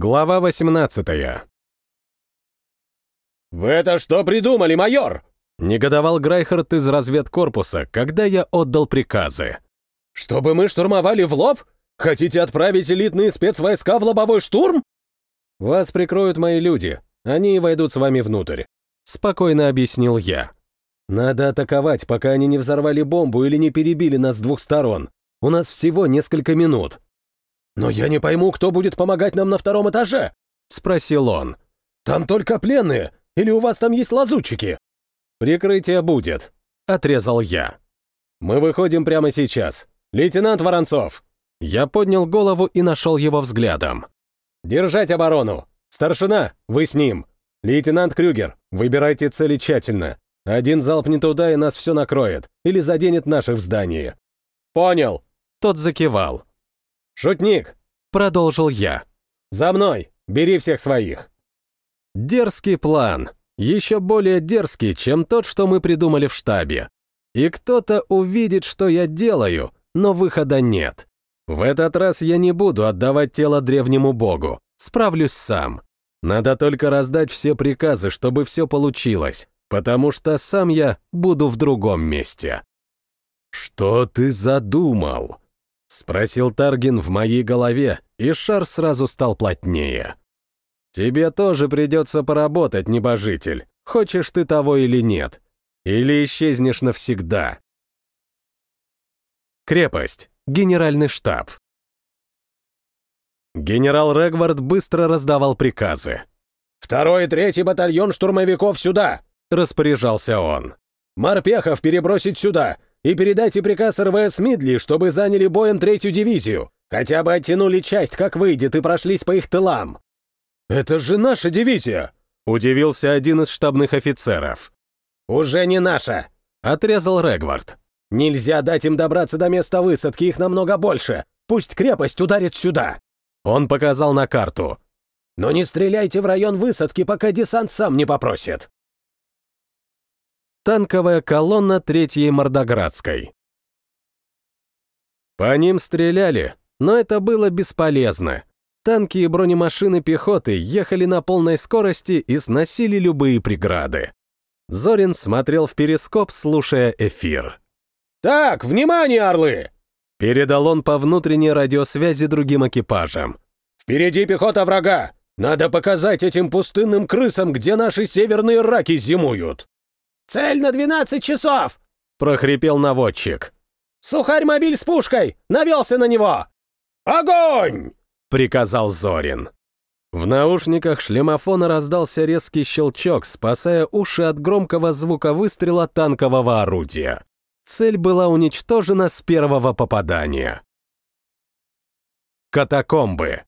Глава 18 «Вы это что придумали, майор?» Негодовал Грайхард из разведкорпуса, когда я отдал приказы. «Чтобы мы штурмовали в лоб? Хотите отправить элитные спецвойска в лобовой штурм?» «Вас прикроют мои люди. Они и войдут с вами внутрь», — спокойно объяснил я. «Надо атаковать, пока они не взорвали бомбу или не перебили нас с двух сторон. У нас всего несколько минут». «Но я не пойму, кто будет помогать нам на втором этаже?» — спросил он. «Там только пленные, или у вас там есть лазутчики?» «Прикрытие будет», — отрезал я. «Мы выходим прямо сейчас. Лейтенант Воронцов!» Я поднял голову и нашел его взглядом. «Держать оборону! Старшина, вы с ним! Лейтенант Крюгер, выбирайте цели тщательно. Один залп не туда, и нас все накроет, или заденет наших в здании». «Понял!» Тот закивал. «Шутник!» — продолжил я. «За мной! Бери всех своих!» Дерзкий план. Еще более дерзкий, чем тот, что мы придумали в штабе. И кто-то увидит, что я делаю, но выхода нет. В этот раз я не буду отдавать тело древнему богу. Справлюсь сам. Надо только раздать все приказы, чтобы все получилось, потому что сам я буду в другом месте. «Что ты задумал?» — спросил Таргин в моей голове, и шар сразу стал плотнее. «Тебе тоже придется поработать, небожитель, хочешь ты того или нет. Или исчезнешь навсегда». Крепость. Генеральный штаб. Генерал Регвард быстро раздавал приказы. «Второй и третий батальон штурмовиков сюда!» — распоряжался он. «Морпехов перебросить сюда и передайте приказ РВС Мидли, чтобы заняли боем третью дивизию. Хотя бы оттянули часть, как выйдет, и прошлись по их тылам». «Это же наша дивизия!» — удивился один из штабных офицеров. «Уже не наша!» — отрезал Регвард. «Нельзя дать им добраться до места высадки, их намного больше. Пусть крепость ударит сюда!» Он показал на карту. «Но не стреляйте в район высадки, пока десант сам не попросит!» Танковая колонна Третьей Мордоградской. По ним стреляли, но это было бесполезно. Танки и бронемашины пехоты ехали на полной скорости и сносили любые преграды. Зорин смотрел в перископ, слушая эфир. «Так, внимание, орлы!» Передал он по внутренней радиосвязи другим экипажам. «Впереди пехота врага! Надо показать этим пустынным крысам, где наши северные раки зимуют!» «Цель на 12 часов!» — прохрипел наводчик. «Сухарь-мобиль с пушкой! Навелся на него!» «Огонь!» — приказал Зорин. В наушниках шлемофона раздался резкий щелчок, спасая уши от громкого звука выстрела танкового орудия. Цель была уничтожена с первого попадания. Катакомбы.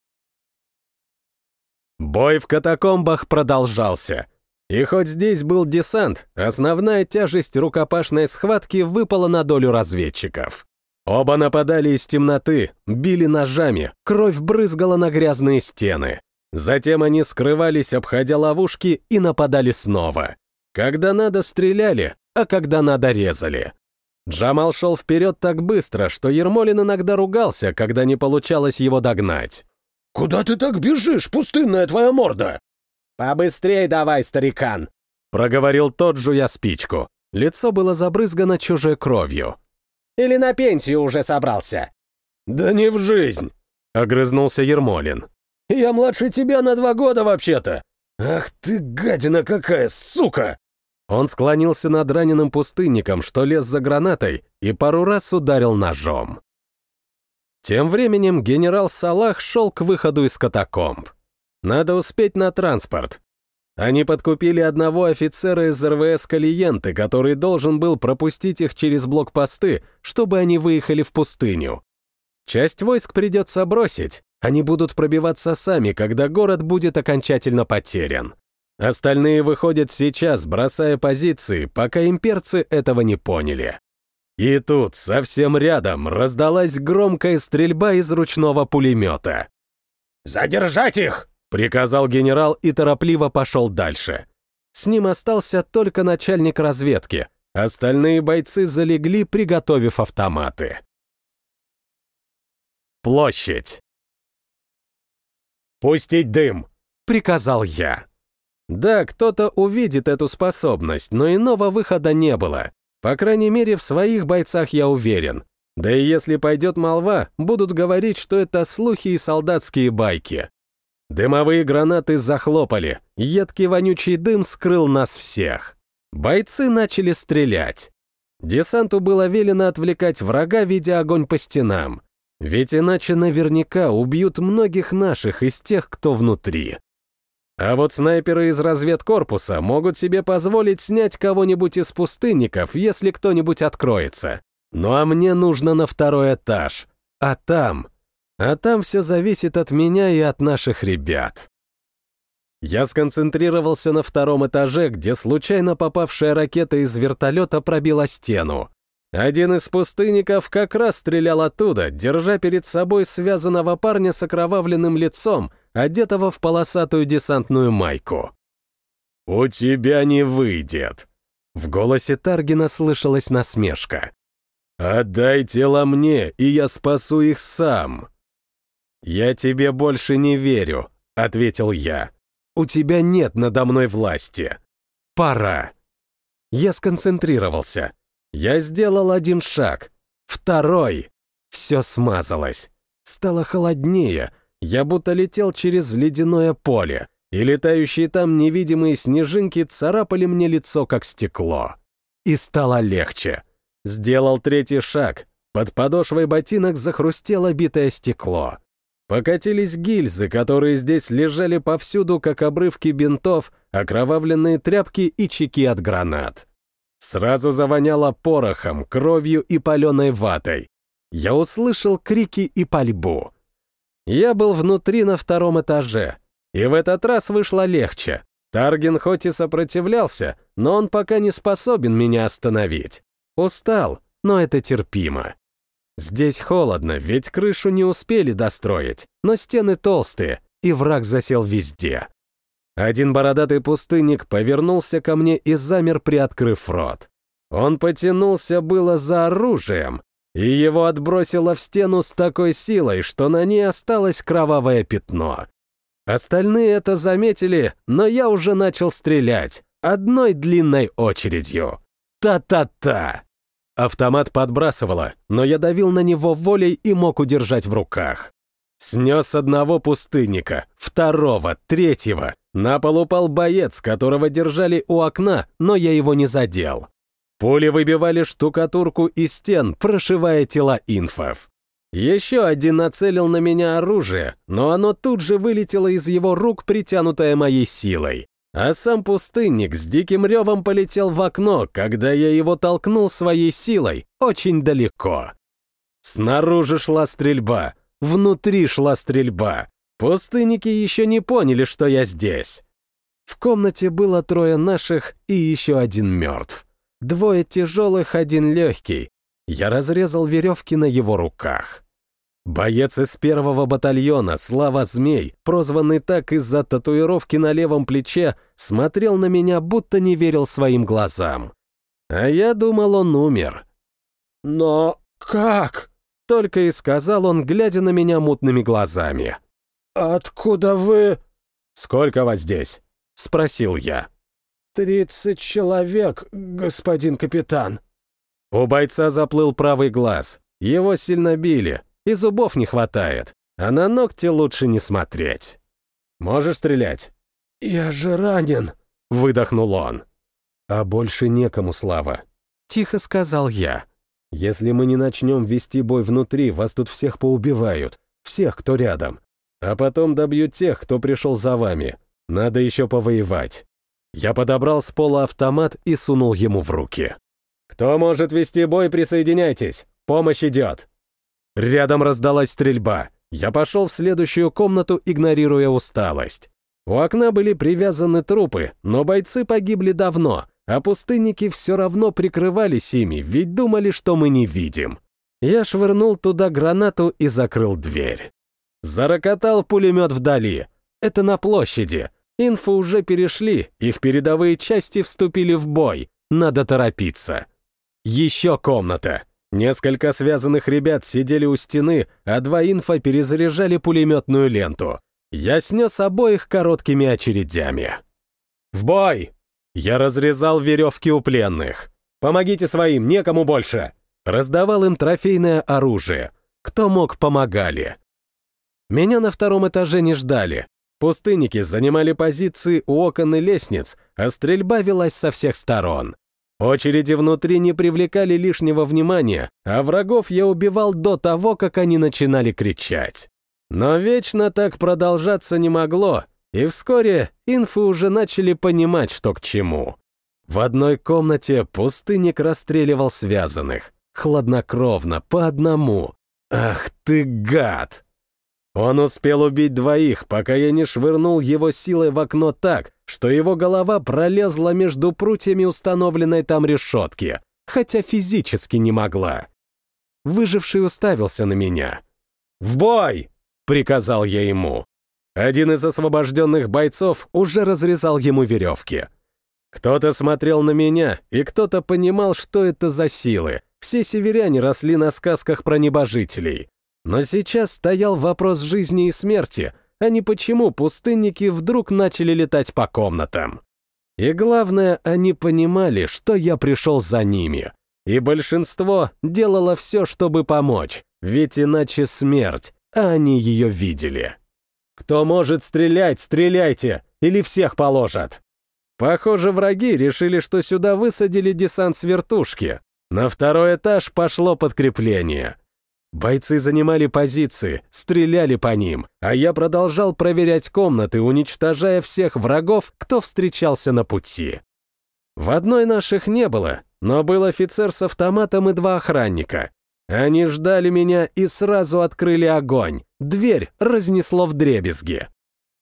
Бой в катакомбах продолжался. И хоть здесь был десант, основная тяжесть рукопашной схватки выпала на долю разведчиков. Оба нападали из темноты, били ножами, кровь брызгала на грязные стены. Затем они скрывались, обходя ловушки, и нападали снова. Когда надо, стреляли, а когда надо, резали. Джамал шел вперед так быстро, что Ермолин иногда ругался, когда не получалось его догнать. «Куда ты так бежишь, пустынная твоя морда?» «Побыстрей давай, старикан!» — проговорил тот, жуя спичку. Лицо было забрызгано чужой кровью. «Или на пенсию уже собрался?» «Да не в жизнь!» — огрызнулся Ермолин. «Я младше тебя на два года вообще-то! Ах ты, гадина какая, сука!» Он склонился над раненым пустынником, что лез за гранатой, и пару раз ударил ножом. Тем временем генерал Салах шел к выходу из катакомб. Надо успеть на транспорт. Они подкупили одного офицера из РВС Калиенты, который должен был пропустить их через блокпосты, чтобы они выехали в пустыню. Часть войск придется бросить, они будут пробиваться сами, когда город будет окончательно потерян. Остальные выходят сейчас, бросая позиции, пока имперцы этого не поняли. И тут, совсем рядом, раздалась громкая стрельба из ручного пулемета. «Задержать их!» Приказал генерал и торопливо пошел дальше. С ним остался только начальник разведки. Остальные бойцы залегли, приготовив автоматы. Площадь. «Пустить дым!» — приказал я. Да, кто-то увидит эту способность, но иного выхода не было. По крайней мере, в своих бойцах я уверен. Да и если пойдет молва, будут говорить, что это слухи и солдатские байки. Дымовые гранаты захлопали, едкий вонючий дым скрыл нас всех. Бойцы начали стрелять. Десанту было велено отвлекать врага, видя огонь по стенам. Ведь иначе наверняка убьют многих наших из тех, кто внутри. А вот снайперы из разведкорпуса могут себе позволить снять кого-нибудь из пустынников, если кто-нибудь откроется. Ну а мне нужно на второй этаж. А там... А там все зависит от меня и от наших ребят. Я сконцентрировался на втором этаже, где случайно попавшая ракета из вертолета пробила стену. Один из пустынников как раз стрелял оттуда, держа перед собой связанного парня с окровавленным лицом, одетого в полосатую десантную майку. «У тебя не выйдет!» В голосе Таргина слышалась насмешка. «Отдай тело мне, и я спасу их сам!» «Я тебе больше не верю», — ответил я. «У тебя нет надо мной власти. Пора». Я сконцентрировался. Я сделал один шаг. Второй. Все смазалось. Стало холоднее. Я будто летел через ледяное поле, и летающие там невидимые снежинки царапали мне лицо, как стекло. И стало легче. Сделал третий шаг. Под подошвой ботинок захрустело битое стекло. Покатились гильзы, которые здесь лежали повсюду, как обрывки бинтов, окровавленные тряпки и чеки от гранат. Сразу завоняло порохом, кровью и паленой ватой. Я услышал крики и пальбу. Я был внутри на втором этаже, и в этот раз вышло легче. Тарген хоть и сопротивлялся, но он пока не способен меня остановить. Устал, но это терпимо. Здесь холодно, ведь крышу не успели достроить, но стены толстые, и враг засел везде. Один бородатый пустынник повернулся ко мне и замер, приоткрыв рот. Он потянулся было за оружием, и его отбросило в стену с такой силой, что на ней осталось кровавое пятно. Остальные это заметили, но я уже начал стрелять одной длинной очередью. Та-та-та! Автомат подбрасывало, но я давил на него волей и мог удержать в руках. Снес одного пустынника, второго, третьего. На пол упал боец, которого держали у окна, но я его не задел. Пули выбивали штукатурку из стен, прошивая тела инфов. Еще один нацелил на меня оружие, но оно тут же вылетело из его рук, притянутое моей силой. А сам пустынник с диким ревом полетел в окно, когда я его толкнул своей силой очень далеко. Снаружи шла стрельба, Внутри шла стрельба. Пустынники еще не поняли, что я здесь. В комнате было трое наших и еще один мертв. Двое тяжелых, один легкий. Я разрезал веревки на его руках. Боец из первого батальона, Слава Змей, прозванный так из-за татуировки на левом плече, смотрел на меня, будто не верил своим глазам. А я думал, он умер. «Но как?» Только и сказал он, глядя на меня мутными глазами. «Откуда вы...» «Сколько вас здесь?» — спросил я. «Тридцать человек, господин капитан». У бойца заплыл правый глаз. Его сильно били, и зубов не хватает, а на ногти лучше не смотреть. «Можешь стрелять?» «Я же ранен», — выдохнул он. «А больше некому, Слава», — тихо сказал я. Если мы не начнем вести бой внутри, вас тут всех поубивают. Всех, кто рядом. А потом добьют тех, кто пришел за вами. Надо еще повоевать. Я подобрал с пола автомат и сунул ему в руки. «Кто может вести бой, присоединяйтесь. Помощь идет». Рядом раздалась стрельба. Я пошел в следующую комнату, игнорируя усталость. У окна были привязаны трупы, но бойцы погибли давно, а пустынники все равно прикрывались ими, ведь думали, что мы не видим. Я швырнул туда гранату и закрыл дверь. Зарокотал пулемет вдали. Это на площади. Инфу уже перешли, их передовые части вступили в бой. Надо торопиться. Еще комната. Несколько связанных ребят сидели у стены, а два инфа перезаряжали пулеметную ленту. Я снес обоих короткими очередями. «В бой!» Я разрезал веревки у пленных. «Помогите своим, некому больше!» Раздавал им трофейное оружие. Кто мог, помогали. Меня на втором этаже не ждали. Пустынники занимали позиции у окон и лестниц, а стрельба велась со всех сторон. Очереди внутри не привлекали лишнего внимания, а врагов я убивал до того, как они начинали кричать. Но вечно так продолжаться не могло, и вскоре инфы уже начали понимать, что к чему. В одной комнате пустынник расстреливал связанных, хладнокровно, по одному. Ах ты гад! Он успел убить двоих, пока я не швырнул его силой в окно так, что его голова пролезла между прутьями установленной там решетки, хотя физически не могла. Выживший уставился на меня. «В бой!» — приказал я ему. Один из освобожденных бойцов уже разрезал ему веревки. Кто-то смотрел на меня, и кто-то понимал, что это за силы. Все северяне росли на сказках про небожителей. Но сейчас стоял вопрос жизни и смерти, а не почему пустынники вдруг начали летать по комнатам. И главное, они понимали, что я пришел за ними. И большинство делало все, чтобы помочь, ведь иначе смерть, а они ее видели. «Кто может стрелять, стреляйте, или всех положат!» Похоже, враги решили, что сюда высадили десант с вертушки. На второй этаж пошло подкрепление. Бойцы занимали позиции, стреляли по ним, а я продолжал проверять комнаты, уничтожая всех врагов, кто встречался на пути. В одной наших не было, но был офицер с автоматом и два охранника. Они ждали меня и сразу открыли огонь. Дверь разнесло в дребезги.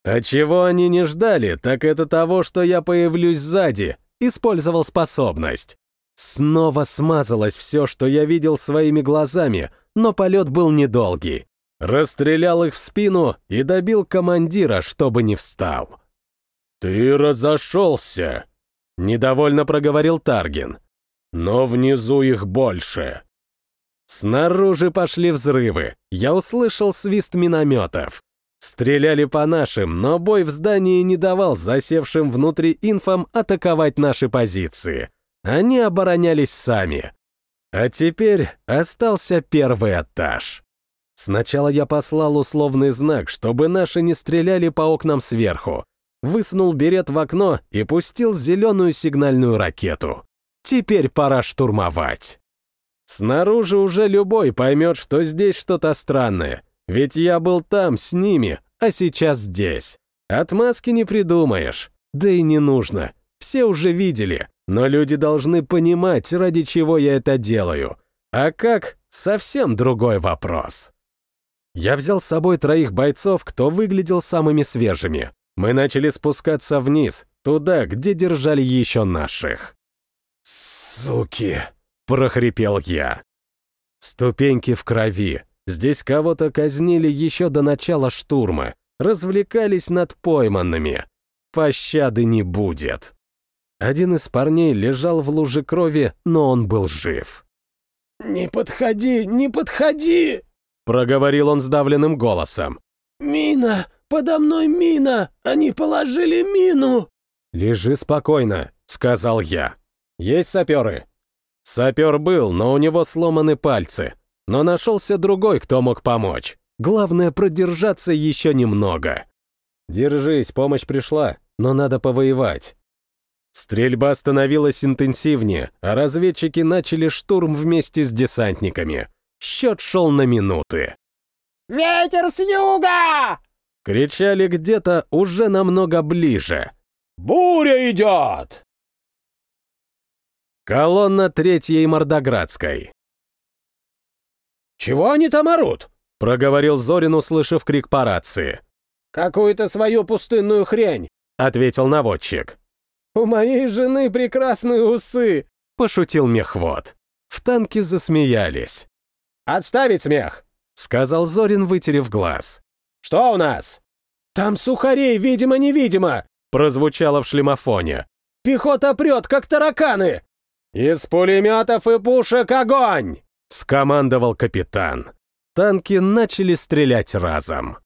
А чего они не ждали, так это того, что я появлюсь сзади, использовал способность. Снова смазалось все, что я видел своими глазами, но полет был недолгий. Расстрелял их в спину и добил командира, чтобы не встал. «Ты разошелся», — недовольно проговорил Таргин. «Но внизу их больше». Снаружи пошли взрывы. Я услышал свист минометов. Стреляли по нашим, но бой в здании не давал засевшим внутри инфам атаковать наши позиции. Они оборонялись сами. А теперь остался первый этаж. Сначала я послал условный знак, чтобы наши не стреляли по окнам сверху. Высунул берет в окно и пустил зеленую сигнальную ракету. Теперь пора штурмовать. Снаружи уже любой поймет, что здесь что-то странное. Ведь я был там с ними, а сейчас здесь. Отмазки не придумаешь. Да и не нужно. Все уже видели. Но люди должны понимать, ради чего я это делаю. А как — совсем другой вопрос. Я взял с собой троих бойцов, кто выглядел самыми свежими. Мы начали спускаться вниз, туда, где держали еще наших. «Суки!» — прохрипел я. Ступеньки в крови. Здесь кого-то казнили еще до начала штурма. Развлекались над пойманными. Пощады не будет. Один из парней лежал в луже крови, но он был жив. «Не подходи, не подходи!» — проговорил он сдавленным голосом. «Мина! Подо мной мина! Они положили мину!» «Лежи спокойно», — сказал я. «Есть саперы?» Сапер был, но у него сломаны пальцы. Но нашелся другой, кто мог помочь. Главное, продержаться еще немного. «Держись, помощь пришла, но надо повоевать». Стрельба становилась интенсивнее, а разведчики начали штурм вместе с десантниками. Счет шел на минуты. «Ветер с юга!» Кричали где-то уже намного ближе. «Буря идет!» Колонна Третьей Мордоградской. «Чего они там орут?» — проговорил Зорин, услышав крик по рации. «Какую-то свою пустынную хрень», — ответил наводчик. «У моей жены прекрасные усы!» — пошутил мехвод. В танке засмеялись. «Отставить смех!» — сказал Зорин, вытерев глаз. «Что у нас?» «Там сухарей, видимо-невидимо!» — прозвучало в шлемофоне. «Пехота прет, как тараканы!» «Из пулеметов и пушек огонь!» — скомандовал капитан. Танки начали стрелять разом.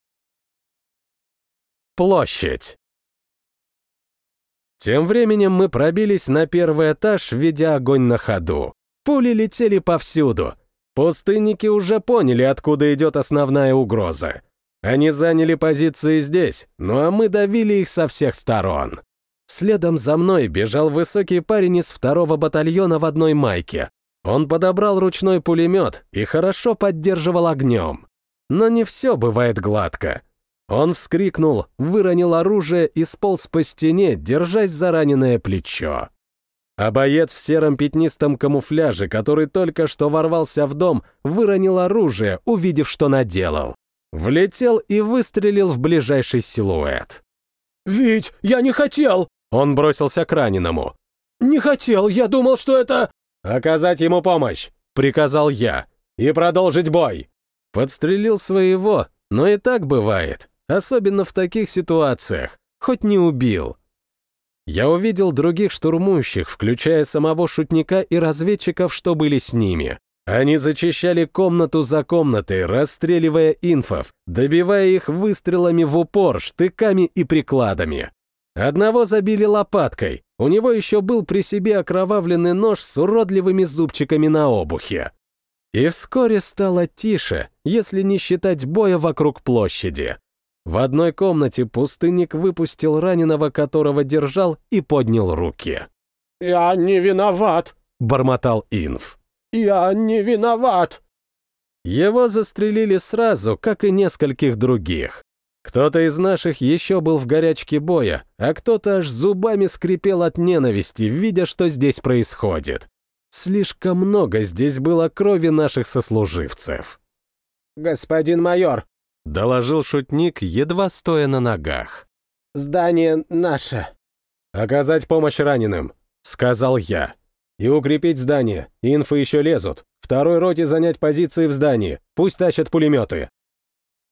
Площадь. Тем временем мы пробились на первый этаж, ведя огонь на ходу. Пули летели повсюду. Пустынники уже поняли, откуда идет основная угроза. Они заняли позиции здесь, ну а мы давили их со всех сторон. Следом за мной бежал высокий парень из второго батальона в одной майке. Он подобрал ручной пулемет и хорошо поддерживал огнем. Но не все бывает гладко. Он вскрикнул, выронил оружие и сполз по стене, держась за раненое плечо. А боец в сером пятнистом камуфляже, который только что ворвался в дом, выронил оружие, увидев, что наделал. Влетел и выстрелил в ближайший силуэт. «Вить, я не хотел!» Он бросился к раненому. «Не хотел, я думал, что это...» «Оказать ему помощь!» — приказал я. «И продолжить бой!» Подстрелил своего, но и так бывает особенно в таких ситуациях, хоть не убил. Я увидел других штурмующих, включая самого шутника и разведчиков, что были с ними. Они зачищали комнату за комнатой, расстреливая инфов, добивая их выстрелами в упор, штыками и прикладами. Одного забили лопаткой, у него еще был при себе окровавленный нож с уродливыми зубчиками на обухе. И вскоре стало тише, если не считать боя вокруг площади. В одной комнате пустынник выпустил раненого, которого держал, и поднял руки. «Я не виноват», — бормотал Инф. «Я не виноват». Его застрелили сразу, как и нескольких других. Кто-то из наших еще был в горячке боя, а кто-то аж зубами скрипел от ненависти, видя, что здесь происходит. Слишком много здесь было крови наших сослуживцев. «Господин майор, — доложил шутник, едва стоя на ногах. «Здание наше». «Оказать помощь раненым», — сказал я. «И укрепить здание. Инфы еще лезут. Второй роте занять позиции в здании. Пусть тащат пулеметы».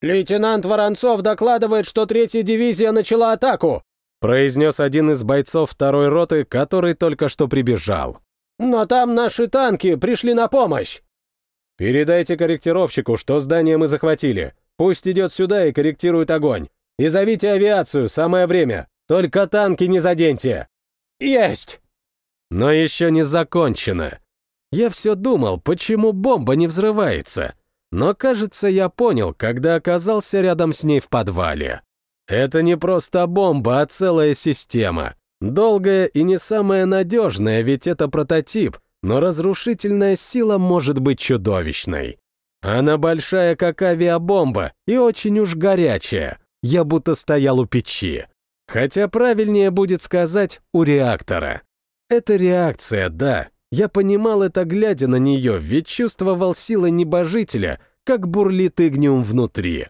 «Лейтенант Воронцов докладывает, что третья дивизия начала атаку», произнес один из бойцов второй роты, который только что прибежал. «Но там наши танки пришли на помощь». «Передайте корректировщику, что здание мы захватили. Пусть идет сюда и корректирует огонь. И зовите авиацию, самое время. Только танки не заденьте. Есть! Но еще не закончено. Я все думал, почему бомба не взрывается. Но, кажется, я понял, когда оказался рядом с ней в подвале. Это не просто бомба, а целая система. Долгая и не самая надежная, ведь это прототип, но разрушительная сила может быть чудовищной. Она большая, как авиабомба, и очень уж горячая. Я будто стоял у печи. Хотя правильнее будет сказать «у реактора». Это реакция, да. Я понимал это, глядя на нее, ведь чувствовал силы небожителя, как бурлит игниум внутри.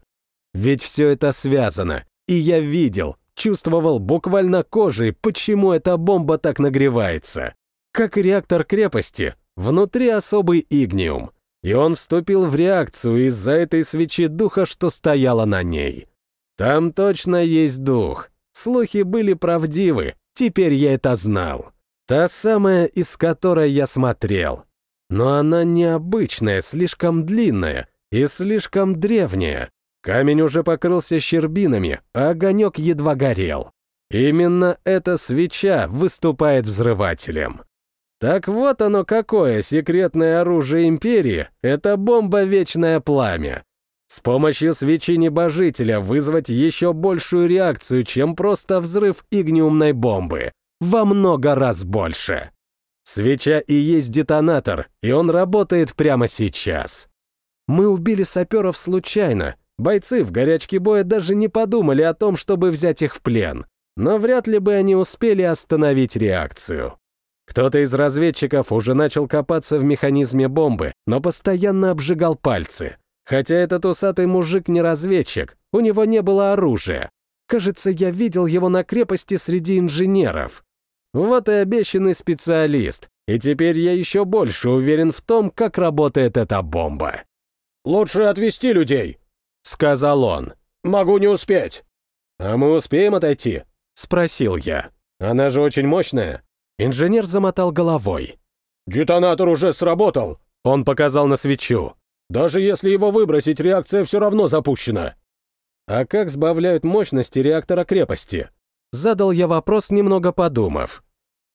Ведь все это связано, и я видел, чувствовал буквально кожей, почему эта бомба так нагревается. Как реактор крепости, внутри особый игниум — и он вступил в реакцию из-за этой свечи духа, что стояла на ней. Там точно есть дух. Слухи были правдивы, теперь я это знал. Та самая, из которой я смотрел. Но она необычная, слишком длинная и слишком древняя. Камень уже покрылся щербинами, а огонек едва горел. Именно эта свеча выступает взрывателем. Так вот оно какое секретное оружие Империи — это бомба «Вечное пламя». С помощью свечи небожителя вызвать еще большую реакцию, чем просто взрыв игниумной бомбы. Во много раз больше. Свеча и есть детонатор, и он работает прямо сейчас. Мы убили саперов случайно. Бойцы в горячке боя даже не подумали о том, чтобы взять их в плен. Но вряд ли бы они успели остановить реакцию. Кто-то из разведчиков уже начал копаться в механизме бомбы, но постоянно обжигал пальцы. Хотя этот усатый мужик не разведчик, у него не было оружия. Кажется, я видел его на крепости среди инженеров. Вот и обещанный специалист, и теперь я еще больше уверен в том, как работает эта бомба. «Лучше отвезти людей», — сказал он. «Могу не успеть». «А мы успеем отойти?» — спросил я. «Она же очень мощная». Инженер замотал головой. «Детонатор уже сработал!» Он показал на свечу. «Даже если его выбросить, реакция все равно запущена!» А как сбавляют мощности реактора крепости? Задал я вопрос, немного подумав.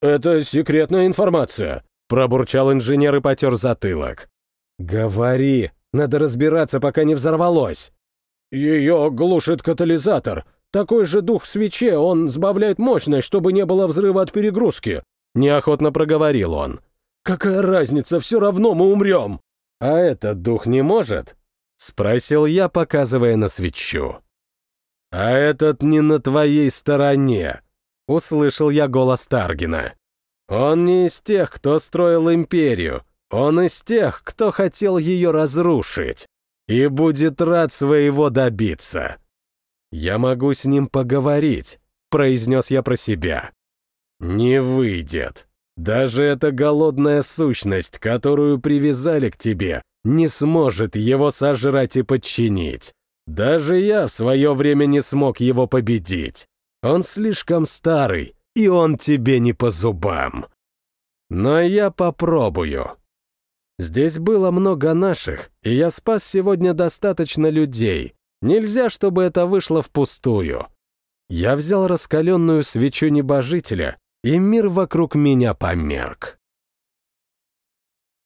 «Это секретная информация», — пробурчал инженер и потер затылок. «Говори, надо разбираться, пока не взорвалось». «Ее глушит катализатор. Такой же дух в свече, он сбавляет мощность, чтобы не было взрыва от перегрузки», — неохотно проговорил он. «Какая разница, все равно мы умрем!» «А этот дух не может?» — спросил я, показывая на свечу. «А этот не на твоей стороне», — услышал я голос Таргина. «Он не из тех, кто строил империю, он из тех, кто хотел ее разрушить, и будет рад своего добиться. Я могу с ним поговорить», — произнес я про себя. «Не выйдет. Даже эта голодная сущность, которую привязали к тебе, не сможет его сожрать и подчинить. Даже я в свое время не смог его победить. Он слишком старый, и он тебе не по зубам. Но я попробую. Здесь было много наших, и я спас сегодня достаточно людей. Нельзя, чтобы это вышло впустую. Я взял раскаленную свечу небожителя, и мир вокруг меня померк.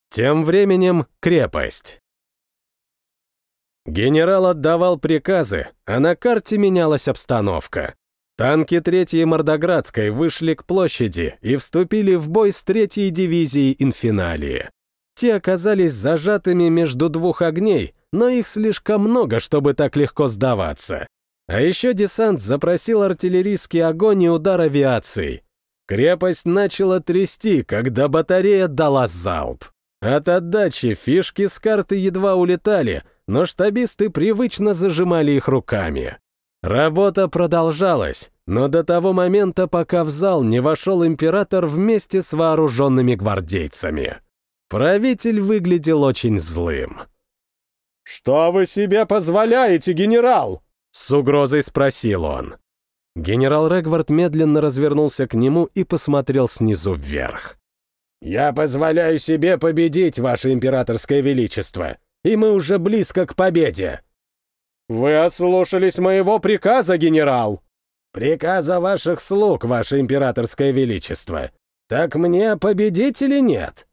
Тем временем крепость. Генерал отдавал приказы, а на карте менялась обстановка. Танки третьей Мордоградской вышли к площади и вступили в бой с третьей дивизией инфиналии. Те оказались зажатыми между двух огней, но их слишком много, чтобы так легко сдаваться. А еще десант запросил артиллерийский огонь и удар авиацией. Крепость начала трясти, когда батарея дала залп. От отдачи фишки с карты едва улетали, но штабисты привычно зажимали их руками. Работа продолжалась, но до того момента, пока в зал не вошел император вместе с вооруженными гвардейцами. Правитель выглядел очень злым. «Что вы себе позволяете, генерал?» — с угрозой спросил он. Генерал Регвард медленно развернулся к нему и посмотрел снизу вверх. «Я позволяю себе победить, ваше императорское величество и мы уже близко к победе». «Вы ослушались моего приказа, генерал!» «Приказа ваших слуг, ваше императорское величество. Так мне победить или нет?»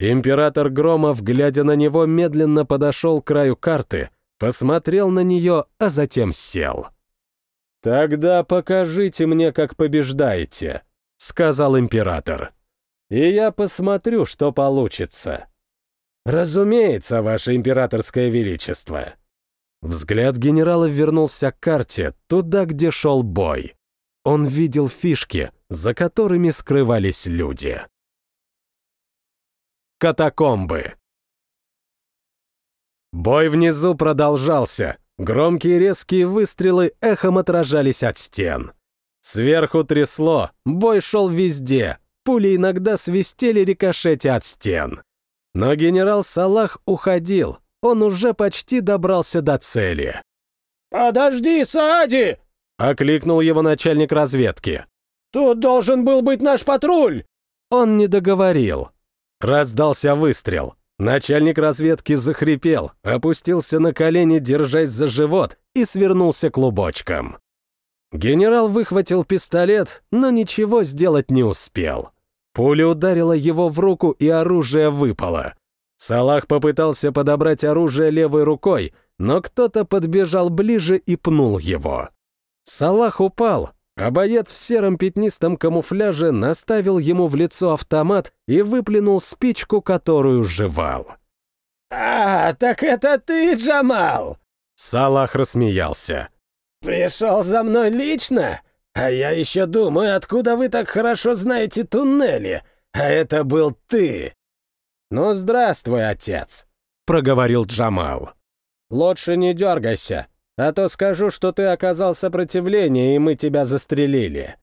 Император Громов, глядя на него, медленно подошел к краю карты, посмотрел на нее, а затем сел. «Тогда покажите мне, как побеждаете», — сказал император. «И я посмотрю, что получится». «Разумеется, ваше императорское величество». Взгляд генерала вернулся к карте, туда, где шел бой. Он видел фишки, за которыми скрывались люди. Катакомбы. Бой внизу продолжался. Громкие резкие выстрелы эхом отражались от стен. Сверху трясло, бой шел везде, пули иногда свистели рикошете от стен. Но генерал Салах уходил, он уже почти добрался до цели. «Подожди, Саади!» — окликнул его начальник разведки. «Тут должен был быть наш патруль!» Он не договорил. Раздался выстрел. Начальник разведки захрипел, опустился на колени, держась за живот, и свернулся клубочком. Генерал выхватил пистолет, но ничего сделать не успел. Пуля ударила его в руку, и оружие выпало. Салах попытался подобрать оружие левой рукой, но кто-то подбежал ближе и пнул его. Салах упал, а боец в сером пятнистом камуфляже наставил ему в лицо автомат и выплюнул спичку, которую жевал. «А, так это ты, Джамал!» Салах рассмеялся. «Пришел за мной лично? А я еще думаю, откуда вы так хорошо знаете туннели? А это был ты!» «Ну, здравствуй, отец», — проговорил Джамал. «Лучше не дергайся, а то скажу, что ты оказал сопротивление, и мы тебя застрелили.